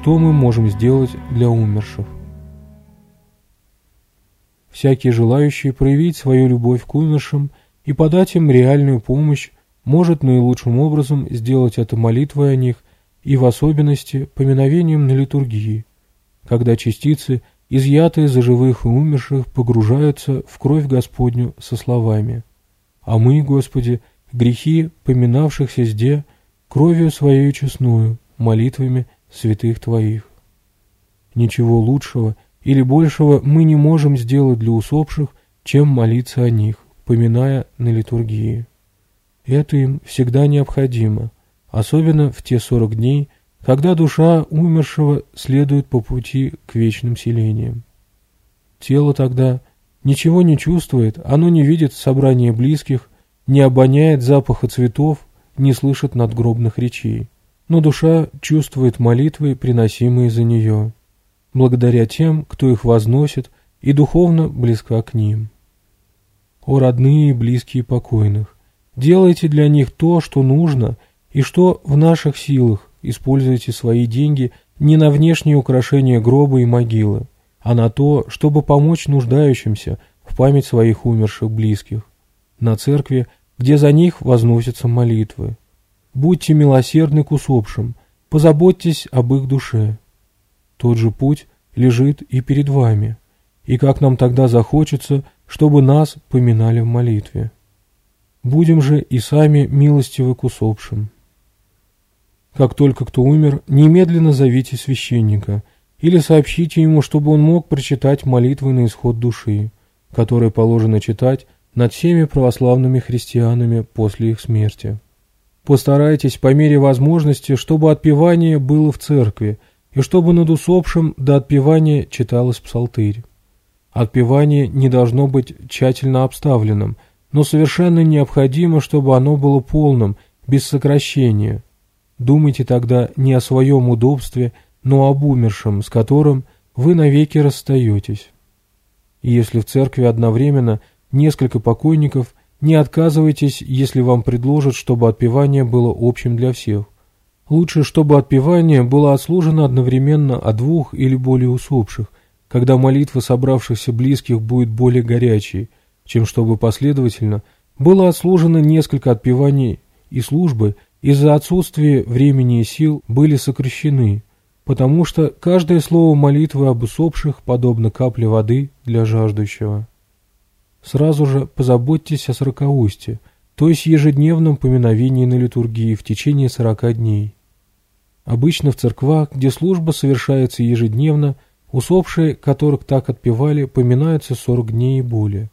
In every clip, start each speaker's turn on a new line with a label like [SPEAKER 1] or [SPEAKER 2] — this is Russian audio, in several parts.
[SPEAKER 1] Что мы можем сделать для умерших? Всякий желающий проявить свою любовь к умершим и подать им реальную помощь может наилучшим образом сделать это молитвой о них и в особенности поминовением на литургии, когда частицы, изъятые за живых и умерших, погружаются в кровь Господню со словами «А мы, Господи, грехи поминавшихся сде, кровью Своею честную, молитвами святых Твоих. Ничего лучшего или большего мы не можем сделать для усопших, чем молиться о них, поминая на литургии. Это им всегда необходимо, особенно в те сорок дней, когда душа умершего следует по пути к вечным селениям. Тело тогда ничего не чувствует, оно не видит собрания близких, не обоняет запаха цветов, не слышит надгробных речей но душа чувствует молитвы, приносимые за нее, благодаря тем, кто их возносит и духовно близка к ним. О родные и близкие покойных, делайте для них то, что нужно и что в наших силах, используйте свои деньги не на внешние украшения гроба и могилы, а на то, чтобы помочь нуждающимся в память своих умерших близких, на церкви, где за них возносятся молитвы. Будьте милосердны к усопшим, позаботьтесь об их душе. Тот же путь лежит и перед вами, и как нам тогда захочется, чтобы нас поминали в молитве. Будем же и сами милостивы к усопшим. Как только кто умер, немедленно зовите священника или сообщите ему, чтобы он мог прочитать молитвы на исход души, которые положено читать над всеми православными христианами после их смерти. Постарайтесь по мере возможности, чтобы отпевание было в церкви, и чтобы над усопшим до отпевания читалось псалтырь. Отпевание не должно быть тщательно обставленным, но совершенно необходимо, чтобы оно было полным, без сокращения. Думайте тогда не о своем удобстве, но об умершем, с которым вы навеки расстаетесь. И если в церкви одновременно несколько покойников, не отказывайтесь, если вам предложат, чтобы отпевание было общим для всех. Лучше, чтобы отпевание было отслужено одновременно от двух или более усопших, когда молитва собравшихся близких будет более горячей, чем чтобы последовательно было отслужено несколько отпеваний и службы из-за отсутствия времени и сил были сокращены, потому что каждое слово молитвы об усопших подобно капле воды для жаждущего. Сразу же позаботьтесь о сорокаусте, то есть ежедневном поминовении на литургии в течение сорока дней. Обычно в церквах, где служба совершается ежедневно, усопшие, которых так отпевали, поминаются 40 дней и более.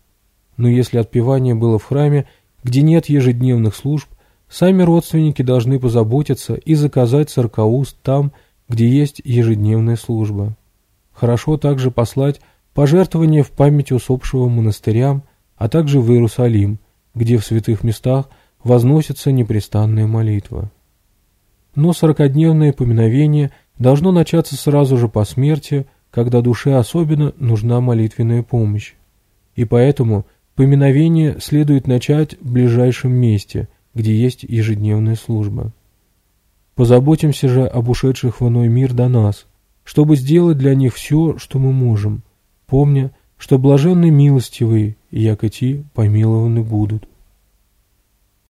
[SPEAKER 1] Но если отпевание было в храме, где нет ежедневных служб, сами родственники должны позаботиться и заказать сорокауст там, где есть ежедневная служба. Хорошо также послать пожертвования в память усопшего монастырям, а также в Иерусалим, где в святых местах возносится непрестанная молитва. Но сорокодневное поминовение должно начаться сразу же по смерти, когда душе особенно нужна молитвенная помощь. И поэтому поминовение следует начать в ближайшем месте, где есть ежедневная служба. Позаботимся же об ушедших в иной мир до нас, чтобы сделать для них все, что мы можем, помня, что блаженны милостивые, и Якоти помилованы будут.